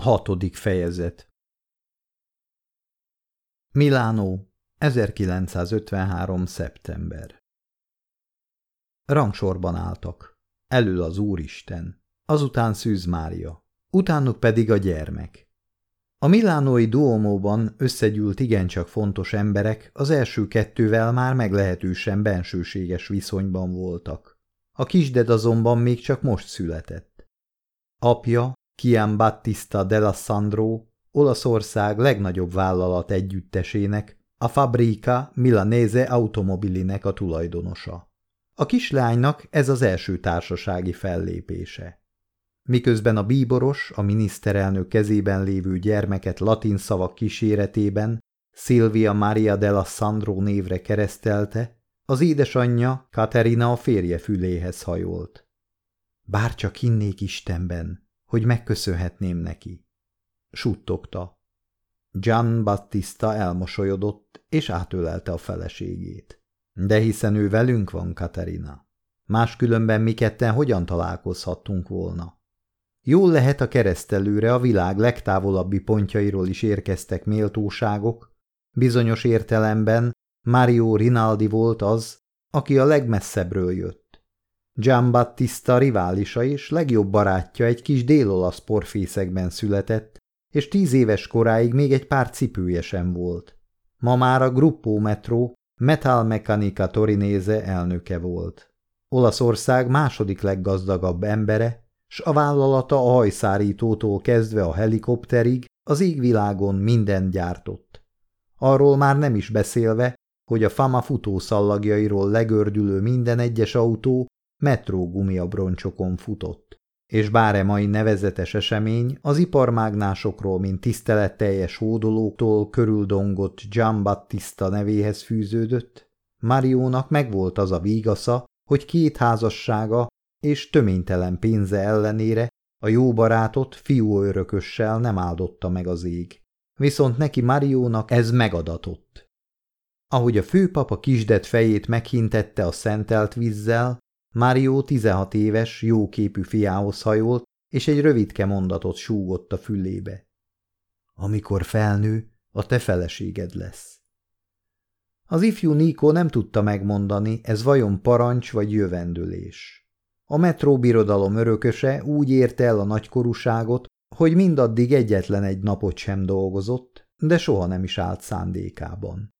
Hatodik fejezet Milánó, 1953. szeptember Rangsorban álltak. Elől az Úristen, azután Szűz Mária, utánuk pedig a gyermek. A milánói duomóban összegyűlt igencsak fontos emberek az első kettővel már meglehetősen bensőséges viszonyban voltak. A kisded azonban még csak most született. Apja, Kian Battista dell'Assandro, Olaszország legnagyobb vállalat együttesének, a Fabrica Milanese Automobilinek a tulajdonosa. A kislánynak ez az első társasági fellépése. Miközben a bíboros a miniszterelnök kezében lévő gyermeket latin szavak kíséretében Silvia Maria della Sandro névre keresztelte, az édesanyja Katerina a férje füléhez hajolt. Bárcsak hinnék Istenben, hogy megköszönhetném neki. Suttogta. Gian Battista elmosolyodott, és átölelte a feleségét. De hiszen ő velünk van, Katerina. Máskülönben mi ketten hogyan találkozhattunk volna? Jól lehet a keresztelőre a világ legtávolabbi pontjairól is érkeztek méltóságok. Bizonyos értelemben Mario Rinaldi volt az, aki a legmesszebbről jött. Giambattista riválisa és legjobb barátja egy kis délolasz porfészekben született, és tíz éves koráig még egy pár cipője sem volt. Ma már a Gruppo Metro Metal Mechanica Torinéze elnöke volt. Olaszország második leggazdagabb embere, s a vállalata a hajszárítótól kezdve a helikopterig az égvilágon mindent gyártott. Arról már nem is beszélve, hogy a Fama futószallagjairól legördülő minden egyes autó metró gumiabroncsokon futott. És bár e mai nevezetes esemény az iparmágnásokról, mint tiszteletteljes hódolóktól körüldongott Battista nevéhez fűződött, Mariónak megvolt az a vígasza, hogy két házassága és töménytelen pénze ellenére a jó barátot fiú örökössel nem áldotta meg az ég. Viszont neki Mariónak ez megadatott. Ahogy a főpapa kisdet fejét meghintette a szentelt vízzel, Mário 16 éves, jóképű fiához hajolt, és egy rövidke mondatot súgott a fülébe. Amikor felnő, a te feleséged lesz. Az ifjú Nikó nem tudta megmondani, ez vajon parancs vagy jövendőlés. A metróbirodalom örököse úgy érte el a nagykorúságot, hogy mindaddig egyetlen egy napot sem dolgozott, de soha nem is állt szándékában.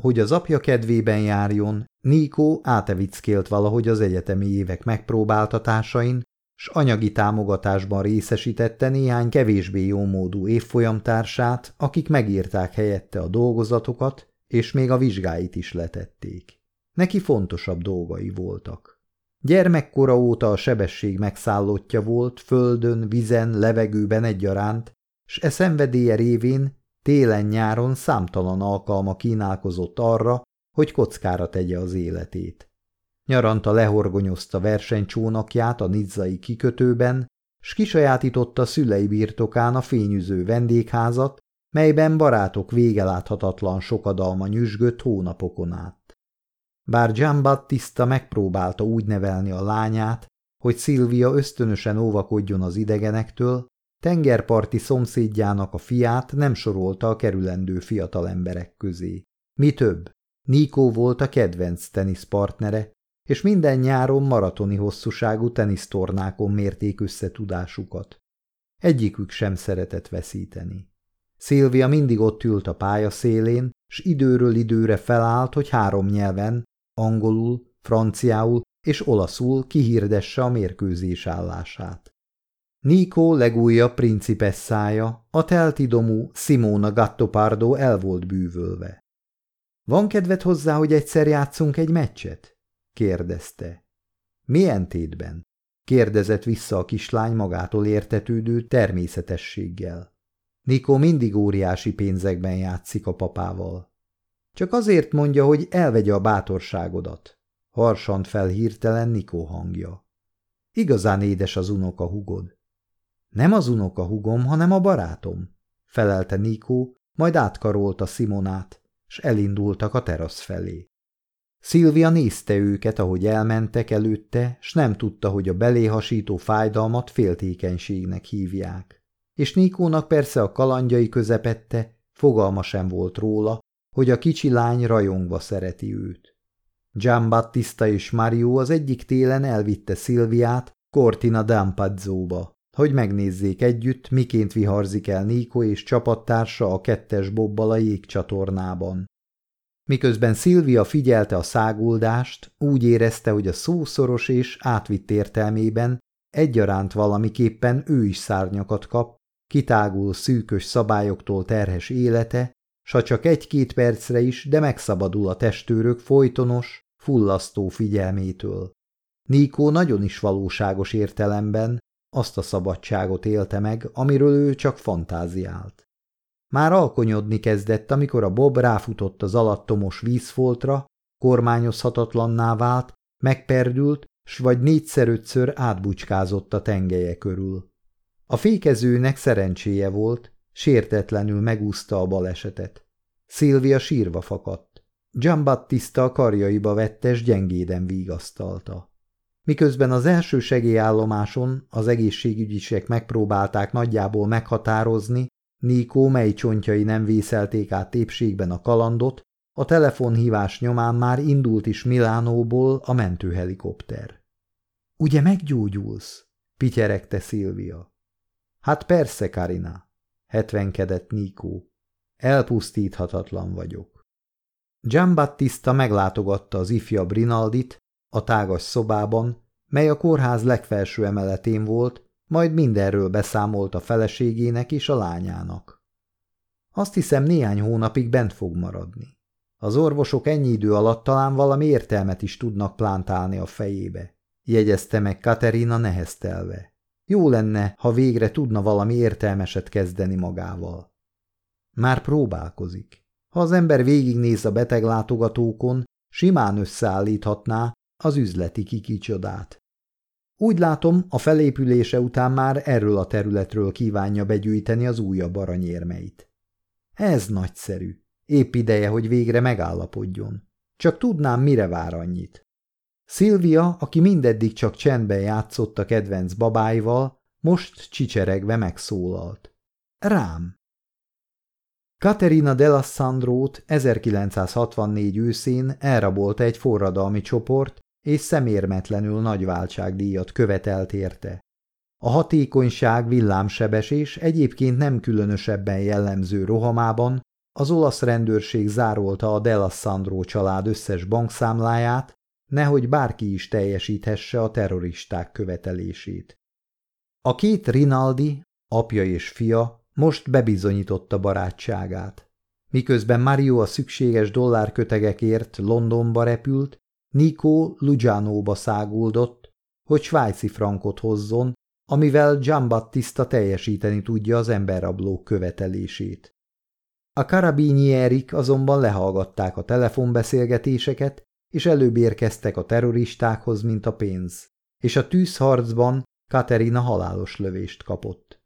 Hogy az apja kedvében járjon, Níkó átevickélt valahogy az egyetemi évek megpróbáltatásain, s anyagi támogatásban részesítette néhány kevésbé jómódú évfolyamtársát, akik megírták helyette a dolgozatokat, és még a vizsgáit is letették. Neki fontosabb dolgai voltak. Gyermekkora óta a sebesség megszállottja volt, földön, vizen, levegőben egyaránt, s e szenvedélye révén Télen-nyáron számtalan alkalma kínálkozott arra, hogy kockára tegye az életét. Nyaranta lehorgonyozta versenycsónakját a nizzai kikötőben, s kisajátította szülei birtokán a fényűző vendégházat, melyben barátok végeláthatatlan sokadalma nyüzsgött hónapokon át. Bár Giambattista megpróbálta úgy nevelni a lányát, hogy Szilvia ösztönösen óvakodjon az idegenektől, Tengerparti szomszédjának a fiát nem sorolta a kerülendő fiatal emberek közé. Mi több, Nikó volt a kedvenc teniszpartnere, és minden nyáron maratoni hosszúságú tenisztornákon mérték össze tudásukat. Egyikük sem szeretett veszíteni. Szilvia mindig ott ült a pálya szélén, s időről időre felállt, hogy három nyelven, angolul, franciául és olaszul kihirdesse a mérkőzés állását. Nikó legújabb principesszája, a teltidomú Simona Gattopardo el volt bűvölve. Van kedved hozzá, hogy egyszer játszunk egy meccset? kérdezte. Milyen tétben? kérdezett vissza a kislány magától értetődő természetességgel. Nikó mindig óriási pénzekben játszik a papával. Csak azért mondja, hogy elvegye a bátorságodat. Harsant fel hirtelen Nikó hangja. Igazán édes az unoka hugod. Nem az unoka hugom, hanem a barátom, felelte Nikó, majd átkarolta Simonát, s elindultak a terasz felé. Szilvia nézte őket, ahogy elmentek előtte, s nem tudta, hogy a beléhasító fájdalmat féltékenységnek hívják. és Nikónak persze a kalandjai közepette, fogalma sem volt róla, hogy a kicsi lány rajongva szereti őt. Giambattista és Mario az egyik télen elvitte Szilviát Cortina d'Ampazzóba, hogy megnézzék együtt, miként viharzik el Níko és csapattársa a kettes bobbal a jégcsatornában. Miközben Szilvia figyelte a száguldást, úgy érezte, hogy a szószoros és átvitt értelmében egyaránt valamiképpen ő is szárnyakat kap, kitágul szűkös szabályoktól terhes élete, s csak egy-két percre is, de megszabadul a testőrök folytonos, fullasztó figyelmétől. Níkó nagyon is valóságos értelemben azt a szabadságot élte meg, amiről ő csak fantáziált. Már alkonyodni kezdett, amikor a Bob ráfutott az alattomos vízfoltra, kormányozhatatlanná vált, megperdült, s vagy négyszer-ötször átbucskázott a tengelye körül. A fékezőnek szerencséje volt, sértetlenül megúszta a balesetet. Szilvia sírva fakadt. Giambattista a karjaiba vette, s gyengéden vigasztalta. Miközben az első segélyállomáson az egészségügyisek megpróbálták nagyjából meghatározni, Nikó mely csontjai nem vészelték át tépségben a kalandot, a telefonhívás nyomán már indult is Milánóból a mentőhelikopter. – Ugye meggyógyulsz? – pityeregte Szilvia. – Hát persze, Karina – hetvenkedett Nikó. – Elpusztíthatatlan vagyok. Giambattista meglátogatta az ifjabb Rinaldit a tágas szobában, mely a kórház legfelső emeletén volt, majd mindenről beszámolt a feleségének és a lányának. Azt hiszem néhány hónapig bent fog maradni. Az orvosok ennyi idő alatt talán valami értelmet is tudnak plántálni a fejébe, jegyezte meg Katerina neheztelve. Jó lenne, ha végre tudna valami értelmeset kezdeni magával. Már próbálkozik. Ha az ember végignéz a beteglátogatókon, simán összeállíthatná az üzleti kikicsodát. Úgy látom, a felépülése után már erről a területről kívánja begyűjteni az újabb aranyérmeit. Ez nagyszerű. Épp ideje, hogy végre megállapodjon. Csak tudnám, mire vár annyit. Szilvia, aki mindeddig csak csendben játszott a kedvenc babáival, most csicseregve megszólalt. Rám! Katerina Delassandrót 1964 őszén elrabolta egy forradalmi csoport, és szemérmetlenül nagy váltságdíjat követelt érte. A hatékonyság, villámsebesés egyébként nem különösebben jellemző rohamában az olasz rendőrség zárolta a Delassandro család összes bankszámláját, nehogy bárki is teljesíthesse a terroristák követelését. A két Rinaldi, apja és fia, most bebizonyította barátságát. Miközben Mario a szükséges dollárkötegekért Londonba repült, Nico Lugianóba száguldott, hogy svájci frankot hozzon, amivel Giambattista teljesíteni tudja az emberrablók követelését. A karabínierik azonban lehallgatták a telefonbeszélgetéseket, és előbb érkeztek a terroristákhoz, mint a pénz, és a tűzharcban Katerina halálos lövést kapott.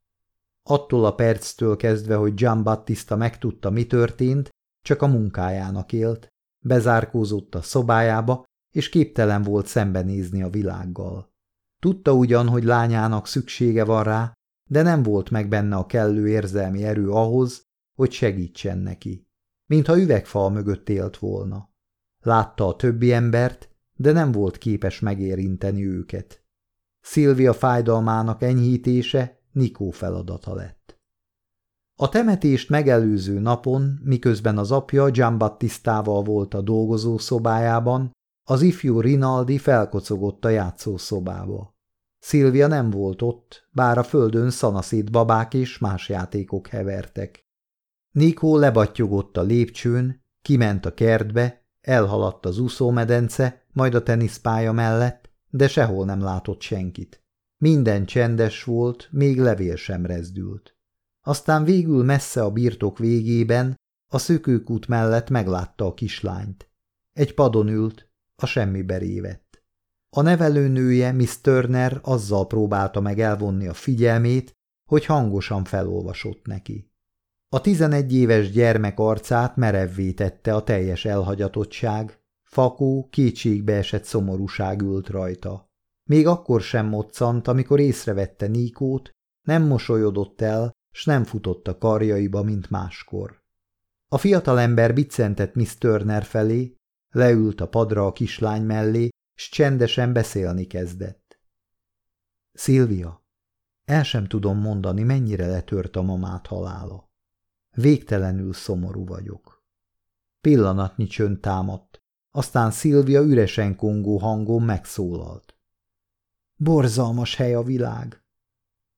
Attól a perctől kezdve, hogy Giambattista megtudta, mi történt, csak a munkájának élt, bezárkózott a szobájába, és képtelen volt szembenézni a világgal. Tudta ugyan, hogy lányának szüksége van rá, de nem volt meg benne a kellő érzelmi erő ahhoz, hogy segítsen neki. Mintha üvegfal mögött élt volna. Látta a többi embert, de nem volt képes megérinteni őket. Szilvia fájdalmának enyhítése Nikó feladata lett. A temetést megelőző napon, miközben az apja Giambattistával volt a dolgozó szobájában, az ifjú Rinaldi felkocogott a játszószobába. Szilvia nem volt ott, bár a földön szanaszét babák és más játékok hevertek. Nikó lebattyogott a lépcsőn, kiment a kertbe, elhaladt az úszómedence, majd a teniszpálya mellett, de sehol nem látott senkit. Minden csendes volt, még levél sem rezdült. Aztán végül messze a birtok végében, a szökőkút mellett meglátta a kislányt. Egy padon ült, a semmibe révett. A nevelőnője, Miss Turner azzal próbálta meg elvonni a figyelmét, hogy hangosan felolvasott neki. A tizenegy éves gyermek arcát merevvé tette a teljes elhagyatottság, fakó, esett szomorúság ült rajta. Még akkor sem moccant, amikor észrevette Níkót, nem mosolyodott el, s nem futott a karjaiba, mint máskor. A fiatalember biccentett Miss Turner felé, leült a padra a kislány mellé, s csendesen beszélni kezdett. Szilvia, el sem tudom mondani, mennyire letört a mamát halála. Végtelenül szomorú vagyok. Pillanatnyi csönd támadt, aztán Szilvia üresen kongó hangon megszólalt. Borzalmas hely a világ.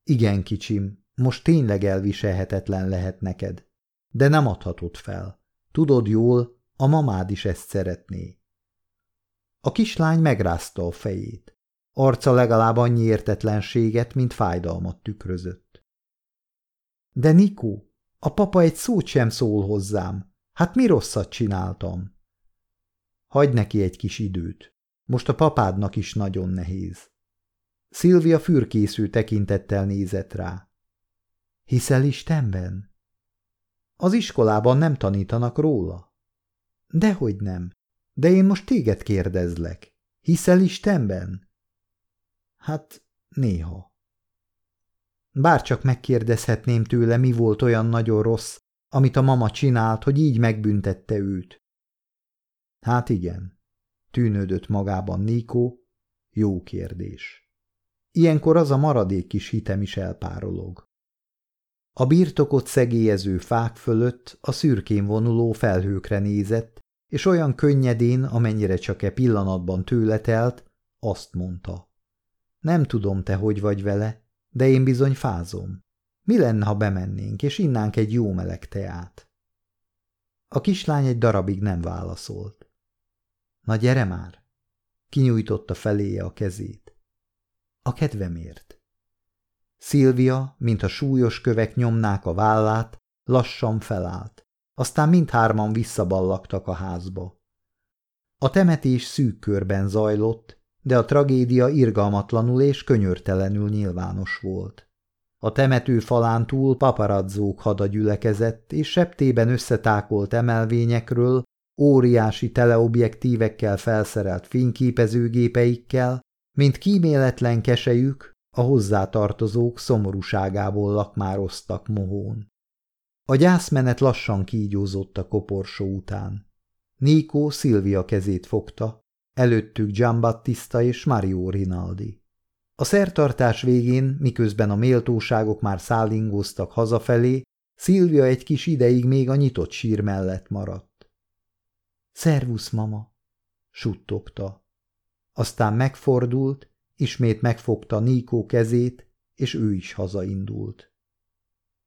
Igen, kicsim, most tényleg elviselhetetlen lehet neked, de nem adhatod fel. Tudod jól, a mamád is ezt szeretné. A kislány megrázta a fejét. Arca legalább annyi értetlenséget, mint fájdalmat tükrözött. De Nikó, a papa egy szót sem szól hozzám. Hát mi rosszat csináltam? Hagy neki egy kis időt. Most a papádnak is nagyon nehéz. Szilvia fürkésző tekintettel nézett rá. Hiszel Istenben? Az iskolában nem tanítanak róla? Dehogy nem. De én most téged kérdezlek. Hiszel Istenben? Hát, néha. Bárcsak megkérdezhetném tőle, mi volt olyan nagyon rossz, amit a mama csinált, hogy így megbüntette őt. Hát igen, tűnődött magában Nikó, jó kérdés. Ilyenkor az a maradék kis hitem is elpárolog. A birtokot szegélyező fák fölött a szürkén vonuló felhőkre nézett, és olyan könnyedén, amennyire csak e pillanatban tőle azt mondta. Nem tudom, te hogy vagy vele, de én bizony fázom. Mi lenne, ha bemennénk, és innánk egy jó meleg teát? A kislány egy darabig nem válaszolt. Na gyere már! Kinyújtotta feléje a kezét. A kedvemért. Szilvia, mint a súlyos kövek nyomnák a vállát, lassan felállt. Aztán mindhárman visszaballagtak a házba. A temetés szűk körben zajlott, de a tragédia irgalmatlanul és könyörtelenül nyilvános volt. A temető falán túl paparazzók hada gyülekezett, és septében összetákolt emelvényekről, óriási teleobjektívekkel felszerelt fényképezőgépeikkel, mint kíméletlen kesejük, a hozzátartozók szomorúságából lakmároztak mohón. A gyászmenet lassan kígyózott a koporsó után. Níkó Szilvia kezét fogta, előttük Giambattista és Mario Rinaldi. A szertartás végén, miközben a méltóságok már szállingóztak hazafelé, Szilvia egy kis ideig még a nyitott sír mellett maradt. Szervusz, mama! suttogta. Aztán megfordult, ismét megfogta Níkó kezét, és ő is hazaindult.